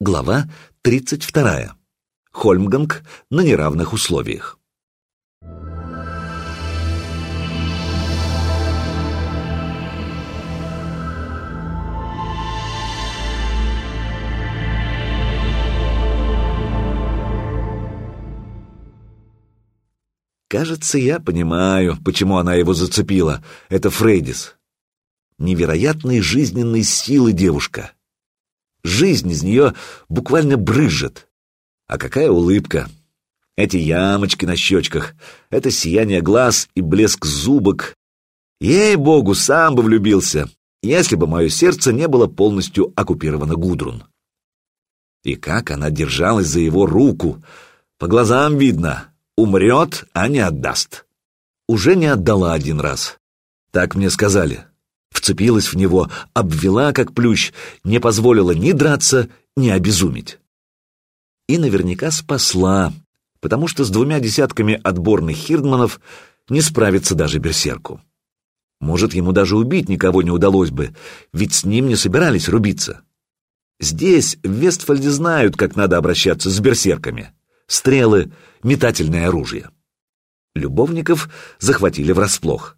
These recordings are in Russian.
Глава 32. Хольмганг на неравных условиях. Кажется, я понимаю, почему она его зацепила. Это Фрейдис. Невероятной жизненной силы девушка. Жизнь из нее буквально брызжет. А какая улыбка! Эти ямочки на щечках, это сияние глаз и блеск зубок. Ей-богу, сам бы влюбился, если бы мое сердце не было полностью оккупировано Гудрун. И как она держалась за его руку! По глазам видно, умрет, а не отдаст. Уже не отдала один раз. Так мне сказали вцепилась в него, обвела как плющ, не позволила ни драться, ни обезумить. И наверняка спасла, потому что с двумя десятками отборных хирдманов не справится даже берсерку. Может, ему даже убить никого не удалось бы, ведь с ним не собирались рубиться. Здесь, в Вестфальде, знают, как надо обращаться с берсерками. Стрелы, метательное оружие. Любовников захватили врасплох.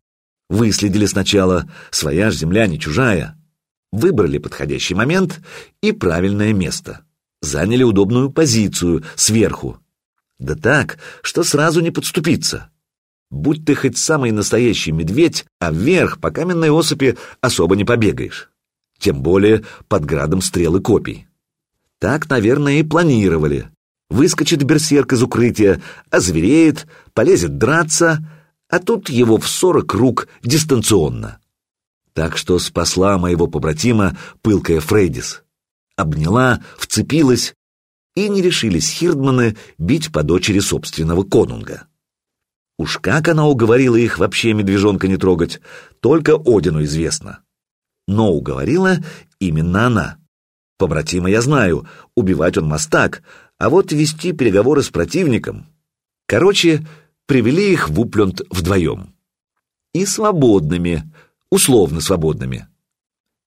Выследили сначала, своя ж земля не чужая. Выбрали подходящий момент и правильное место. Заняли удобную позицию сверху. Да так, что сразу не подступиться. Будь ты хоть самый настоящий медведь, а вверх по каменной осыпи особо не побегаешь. Тем более под градом стрел и копий. Так, наверное, и планировали. Выскочит берсерк из укрытия, озвереет, полезет драться — а тут его в сорок рук дистанционно. Так что спасла моего побратима пылкая Фрейдис. Обняла, вцепилась, и не решились Хирдманы бить по дочери собственного конунга. Уж как она уговорила их вообще медвежонка не трогать, только Одину известно. Но уговорила именно она. Побратима я знаю, убивать он мастак, а вот вести переговоры с противником... Короче, привели их в Упленд вдвоем. И свободными, условно свободными.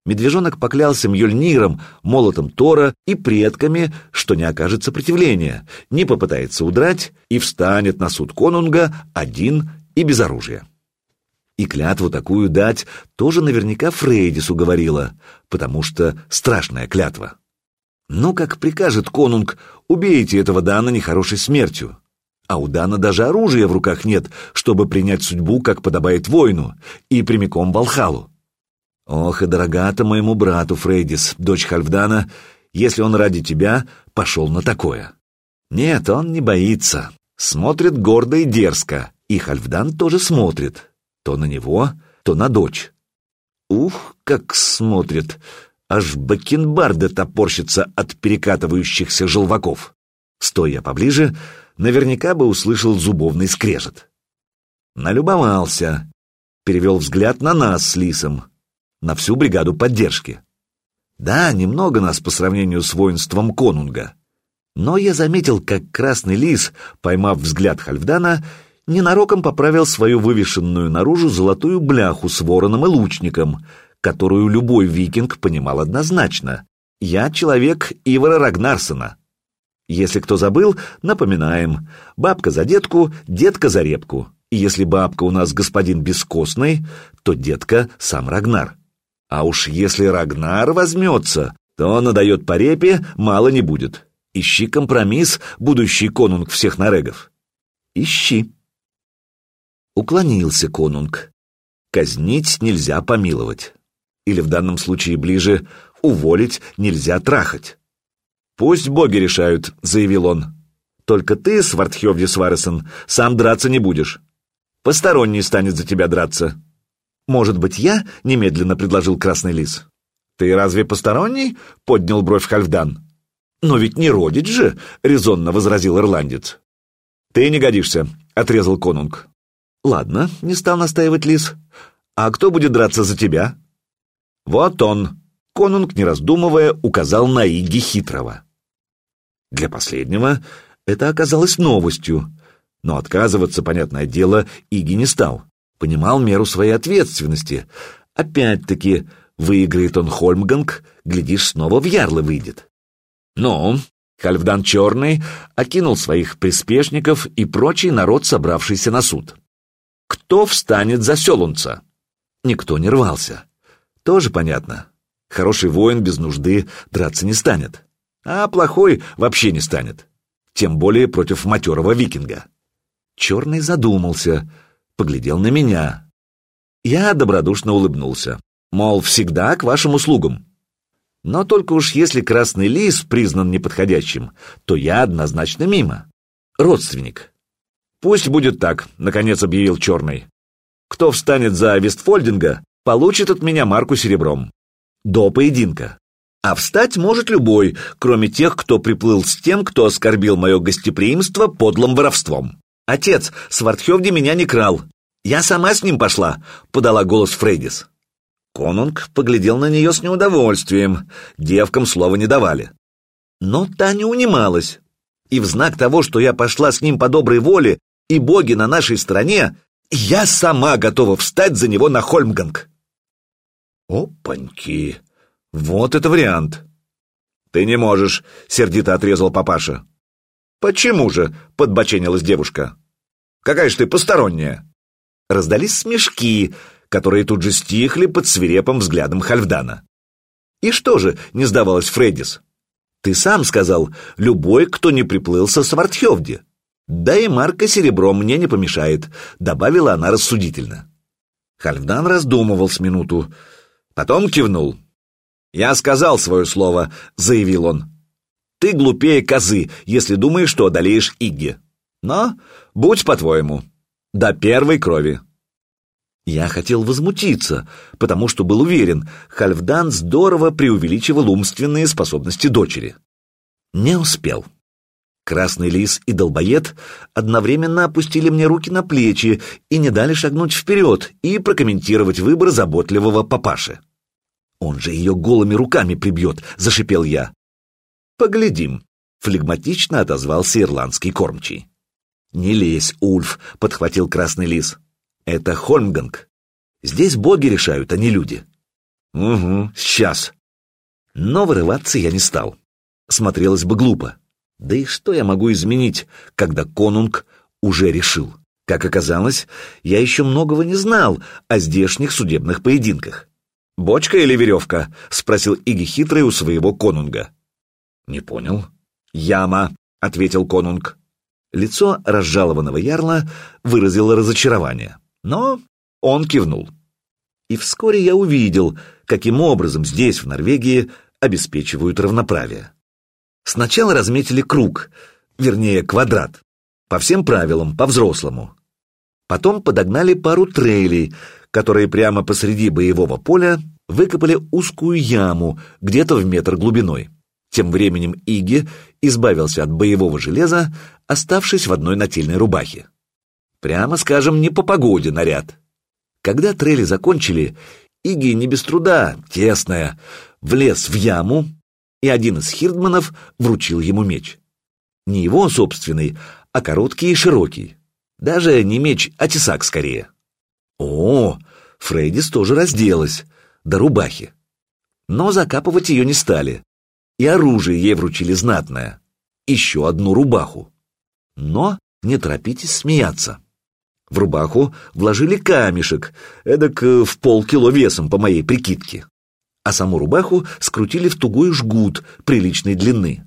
Медвежонок поклялся Мьёльниром, молотом Тора и предками, что не окажет сопротивления, не попытается удрать и встанет на суд конунга один и без оружия. И клятву такую дать тоже наверняка Фрейдис уговорила, потому что страшная клятва. Ну, как прикажет конунг, убейте этого Дана нехорошей смертью. А у Дана даже оружия в руках нет, чтобы принять судьбу, как подобает воину, и прямиком в Алхалу. Ох, и дорога-то моему брату Фрейдис, дочь Хальфдана, если он ради тебя пошел на такое. Нет, он не боится. Смотрит гордо и дерзко, и Хальфдан тоже смотрит. То на него, то на дочь. Ух, как смотрит! Аж бакенбарды топорщится от перекатывающихся желваков. Стоя поближе, наверняка бы услышал зубовный скрежет. Налюбовался, перевел взгляд на нас с Лисом, на всю бригаду поддержки. Да, немного нас по сравнению с воинством конунга, но я заметил, как красный лис, поймав взгляд Хальфдана, ненароком поправил свою вывешенную наружу золотую бляху с вороном и лучником, которую любой викинг понимал однозначно. Я человек Ивара Рагнарсона. Если кто забыл, напоминаем. Бабка за детку, детка за репку. И если бабка у нас господин бескостный, то детка сам Рагнар. А уж если Рагнар возьмется, то надает по репе, мало не будет. Ищи компромисс, будущий конунг всех нарегов. Ищи. Уклонился конунг. Казнить нельзя помиловать. Или в данном случае ближе, уволить нельзя трахать. «Пусть боги решают», — заявил он. «Только ты, Свардхевди Сваресон, сам драться не будешь. Посторонний станет за тебя драться». «Может быть, я?» — немедленно предложил Красный Лис. «Ты разве посторонний?» — поднял бровь Хальфдан. «Но ведь не родить же!» — резонно возразил ирландец. «Ты не годишься», — отрезал конунг. «Ладно», — не стал настаивать Лис. «А кто будет драться за тебя?» «Вот он!» — конунг, не раздумывая, указал на Иги Хитрого. Для последнего это оказалось новостью, но отказываться, понятное дело, Иги не стал. Понимал меру своей ответственности. Опять-таки, выиграет он Хольмганг, глядишь, снова в ярлы выйдет. «Ну?» Хальфдан Черный окинул своих приспешников и прочий народ, собравшийся на суд. «Кто встанет за Селунца?» Никто не рвался. Тоже понятно. Хороший воин без нужды драться не станет. А плохой вообще не станет. Тем более против матерого викинга. Черный задумался, поглядел на меня. Я добродушно улыбнулся. Мол, всегда к вашим услугам. Но только уж если красный лис признан неподходящим, то я однозначно мимо. Родственник. Пусть будет так, наконец объявил Черный. Кто встанет за Вестфольдинга, получит от меня марку серебром. До поединка. А встать может любой, кроме тех, кто приплыл с тем, кто оскорбил мое гостеприимство подлым воровством. Отец, Свартхевди меня не крал. Я сама с ним пошла, подала голос Фрейдис. Конунг поглядел на нее с неудовольствием, девкам слова не давали. Но та не унималась. И в знак того, что я пошла с ним по доброй воле, и боги на нашей стороне, я сама готова встать за него на Хольмганг. Опаньки! Вот это вариант! Ты не можешь, сердито отрезал папаша. Почему же? Подбоченилась девушка. Какая ж ты посторонняя? Раздались смешки, которые тут же стихли под свирепым взглядом Хальфдана. «И что же?» — не сдавалась Фреддис. «Ты сам сказал, любой, кто не приплыл со Свартхевди. Да и марка серебром мне не помешает», — добавила она рассудительно. Хальфдан раздумывал с минуту, потом кивнул. «Я сказал свое слово», — заявил он. «Ты глупее козы, если думаешь, что одолеешь Игги. Но будь по-твоему. До первой крови». Я хотел возмутиться, потому что был уверен, Хальфдан здорово преувеличивал умственные способности дочери. Не успел. Красный лис и долбоед одновременно опустили мне руки на плечи и не дали шагнуть вперед и прокомментировать выбор заботливого папаши. «Он же ее голыми руками прибьет», — зашипел я. «Поглядим», — флегматично отозвался ирландский кормчий. «Не лезь, Ульф», — подхватил красный лис. Это Хольмганг. Здесь боги решают, а не люди. Угу, сейчас. Но вырываться я не стал. Смотрелось бы глупо. Да и что я могу изменить, когда конунг уже решил? Как оказалось, я еще многого не знал о здешних судебных поединках. «Бочка или веревка?» — спросил Иги хитрый у своего конунга. «Не понял». «Яма», — ответил конунг. Лицо разжалованного ярла выразило разочарование. Но он кивнул. И вскоре я увидел, каким образом здесь, в Норвегии, обеспечивают равноправие. Сначала разметили круг, вернее, квадрат, по всем правилам, по-взрослому. Потом подогнали пару трейлей, которые прямо посреди боевого поля выкопали узкую яму, где-то в метр глубиной. Тем временем Иги избавился от боевого железа, оставшись в одной нательной рубахе. Прямо скажем, не по погоде наряд. Когда трели закончили, Иги не без труда, тесная, влез в яму, и один из хирдманов вручил ему меч. Не его собственный, а короткий и широкий. Даже не меч, а тесак скорее. О, Фрейдис тоже разделась, до рубахи. Но закапывать ее не стали, и оружие ей вручили знатное. Еще одну рубаху. Но не торопитесь смеяться. В рубаху вложили камешек, эдак э, в полкило весом по моей прикидке. А саму рубаху скрутили в тугой жгут приличной длины.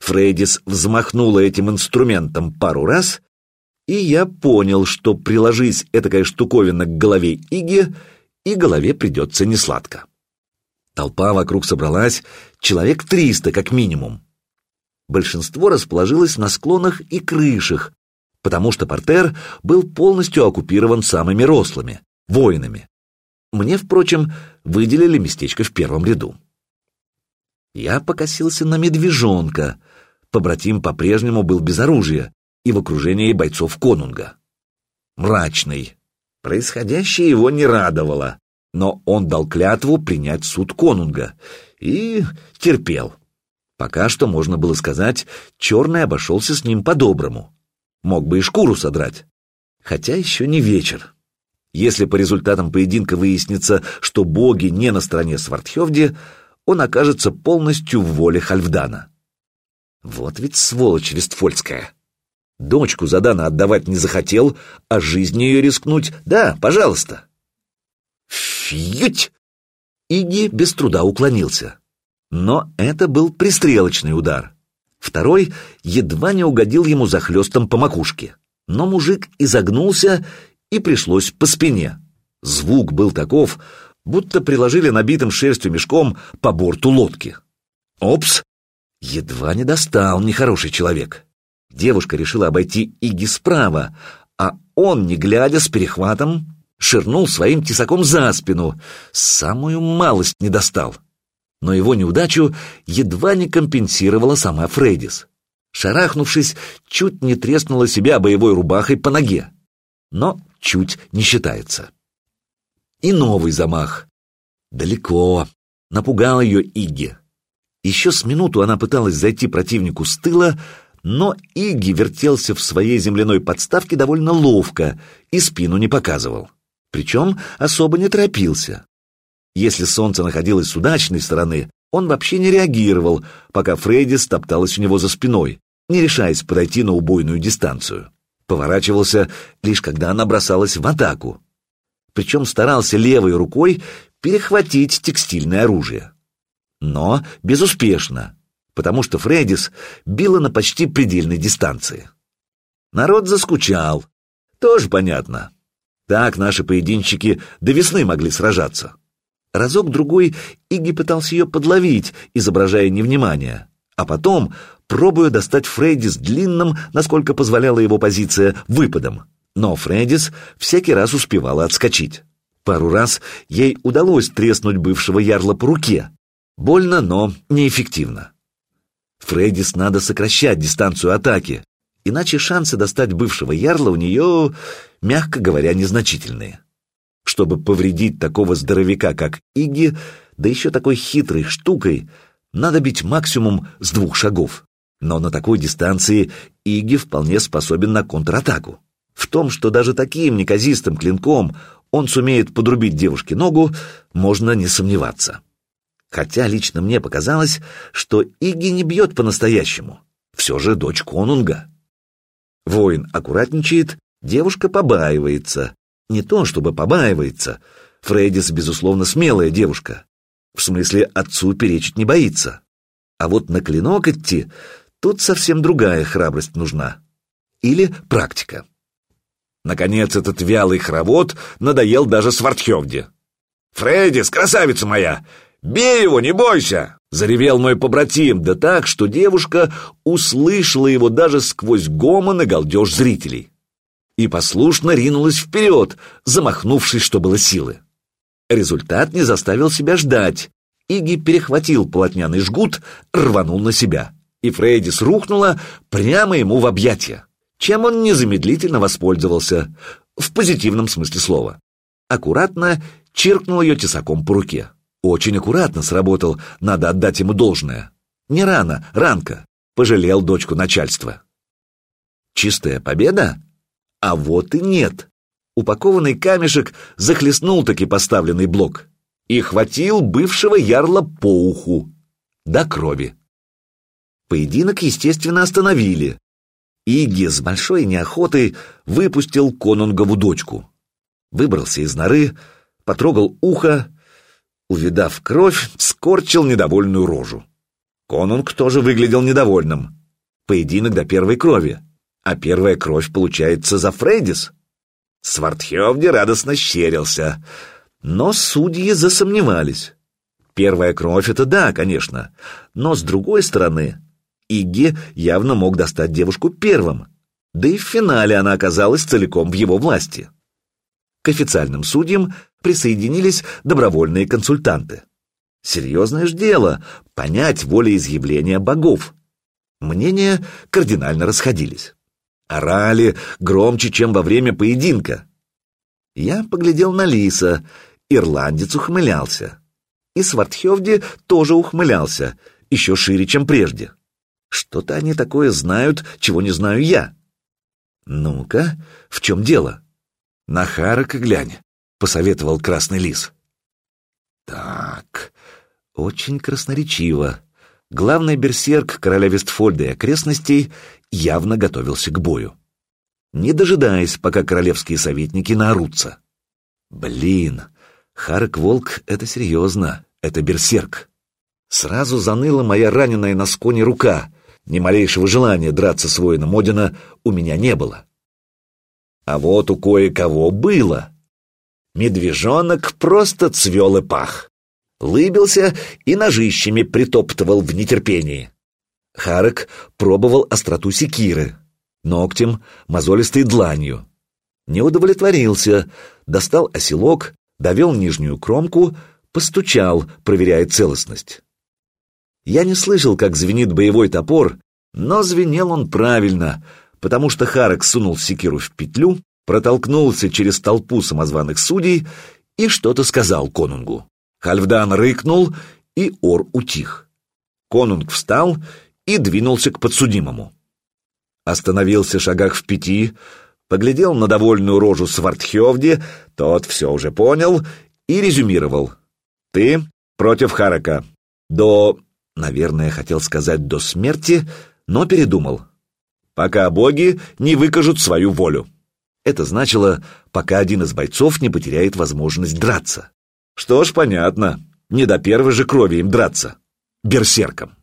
Фрейдис взмахнула этим инструментом пару раз, и я понял, что приложись этакая штуковина к голове Иги, и голове придется несладко. Толпа вокруг собралась, человек триста как минимум. Большинство расположилось на склонах и крышах, потому что портер был полностью оккупирован самыми рослыми, воинами. Мне, впрочем, выделили местечко в первом ряду. Я покосился на медвежонка. Побратим по-прежнему был без оружия и в окружении бойцов конунга. Мрачный. Происходящее его не радовало, но он дал клятву принять суд конунга и терпел. Пока что можно было сказать, черный обошелся с ним по-доброму. Мог бы и шкуру содрать. Хотя еще не вечер. Если по результатам поединка выяснится, что боги не на стороне Свартхевди, он окажется полностью в воле Хальфдана. Вот ведь сволочь Вестфольская. Дочку Задана отдавать не захотел, а жизнь ее рискнуть. Да, пожалуйста. Фьють! Иги без труда уклонился. Но это был пристрелочный удар. Второй едва не угодил ему захлестом по макушке. Но мужик изогнулся, и пришлось по спине. Звук был таков, будто приложили набитым шерстью мешком по борту лодки. Опс! Едва не достал нехороший человек. Девушка решила обойти Иги справа, а он, не глядя, с перехватом, ширнул своим тесаком за спину, самую малость не достал. Но его неудачу едва не компенсировала сама Фрейдис. Шарахнувшись, чуть не треснула себя боевой рубахой по ноге. Но чуть не считается. И новый замах. Далеко. Напугал ее Игги. Еще с минуту она пыталась зайти противнику с тыла, но Игги вертелся в своей земляной подставке довольно ловко и спину не показывал. Причем особо не торопился. Если солнце находилось с удачной стороны, он вообще не реагировал, пока Фрейди стопталась у него за спиной, не решаясь подойти на убойную дистанцию. Поворачивался лишь когда она бросалась в атаку. Причем старался левой рукой перехватить текстильное оружие. Но безуспешно потому что Фреддис била на почти предельной дистанции. Народ заскучал. Тоже понятно. Так наши поединщики до весны могли сражаться. Разок-другой Игги пытался ее подловить, изображая невнимание, а потом, пробуя достать Фреддис длинным, насколько позволяла его позиция, выпадом. Но Фреддис всякий раз успевала отскочить. Пару раз ей удалось треснуть бывшего ярла по руке. Больно, но неэффективно. Фреддис надо сокращать дистанцию атаки, иначе шансы достать бывшего ярла у нее, мягко говоря, незначительные. Чтобы повредить такого здоровяка, как Иги, да еще такой хитрой штукой, надо бить максимум с двух шагов. Но на такой дистанции Иги вполне способен на контратаку. В том, что даже таким неказистым клинком он сумеет подрубить девушке ногу, можно не сомневаться. Хотя лично мне показалось, что Иги не бьет по-настоящему. Все же дочь конунга. Воин аккуратничает, девушка побаивается. Не то, чтобы побаивается. Фрейдис, безусловно, смелая девушка. В смысле, отцу перечить не боится. А вот на клинок идти, тут совсем другая храбрость нужна. Или практика. Наконец, этот вялый хоровод надоел даже Свартхевде. «Фрейдис, красавица моя! «Бей его, не бойся!» — заревел мой побратим, да так, что девушка услышала его даже сквозь гомон и галдеж зрителей. И послушно ринулась вперед, замахнувшись, что было силы. Результат не заставил себя ждать. Иги перехватил полотняный жгут, рванул на себя, и Фрейдис рухнула прямо ему в объятия, чем он незамедлительно воспользовался, в позитивном смысле слова. Аккуратно чиркнул ее тесаком по руке. Очень аккуратно сработал, надо отдать ему должное. Не рано, ранка. Пожалел дочку начальства. Чистая победа? А вот и нет. Упакованный камешек захлестнул таки поставленный блок и хватил бывшего ярла по уху. До крови. Поединок, естественно, остановили. Иги с большой неохотой выпустил конунгову дочку. Выбрался из норы, потрогал ухо, увидав кровь, скорчил недовольную рожу. Конунг тоже выглядел недовольным. Поединок до первой крови, а первая кровь получается за Фрейдис. Свартхевди радостно щерился, но судьи засомневались. Первая кровь — это да, конечно, но с другой стороны, Игги явно мог достать девушку первым, да и в финале она оказалась целиком в его власти. К официальным судьям присоединились добровольные консультанты. Серьезное ж дело — понять волеизъявления богов. Мнения кардинально расходились. Орали громче, чем во время поединка. Я поглядел на Лиса, ирландец ухмылялся. И Свартхевди тоже ухмылялся, еще шире, чем прежде. Что-то они такое знают, чего не знаю я. Ну-ка, в чем дело? На Харака глянь. — посоветовал Красный Лис. «Так, очень красноречиво. главный берсерк короля Вестфольда и окрестностей явно готовился к бою. Не дожидаясь, пока королевские советники наорутся. Блин, Харек-волк — это серьезно, это берсерк. Сразу заныла моя раненая на сконе рука. Ни малейшего желания драться с воином Одина у меня не было. А вот у кое-кого было. Медвежонок просто цвел и пах. Лыбился и ножищами притоптывал в нетерпении. Харек пробовал остроту секиры, ногтем, мозолистой дланью. Не удовлетворился, достал оселок, довел нижнюю кромку, постучал, проверяя целостность. Я не слышал, как звенит боевой топор, но звенел он правильно, потому что Харек сунул секиру в петлю, протолкнулся через толпу самозваных судей и что-то сказал конунгу. Хальфдан рыкнул, и ор утих. Конунг встал и двинулся к подсудимому. Остановился в шагах в пяти, поглядел на довольную рожу Свартхевди, тот все уже понял и резюмировал. «Ты против Харака. До...» Наверное, хотел сказать «до смерти», но передумал. «Пока боги не выкажут свою волю». Это значило, пока один из бойцов не потеряет возможность драться. Что ж, понятно, не до первой же крови им драться. Берсерком.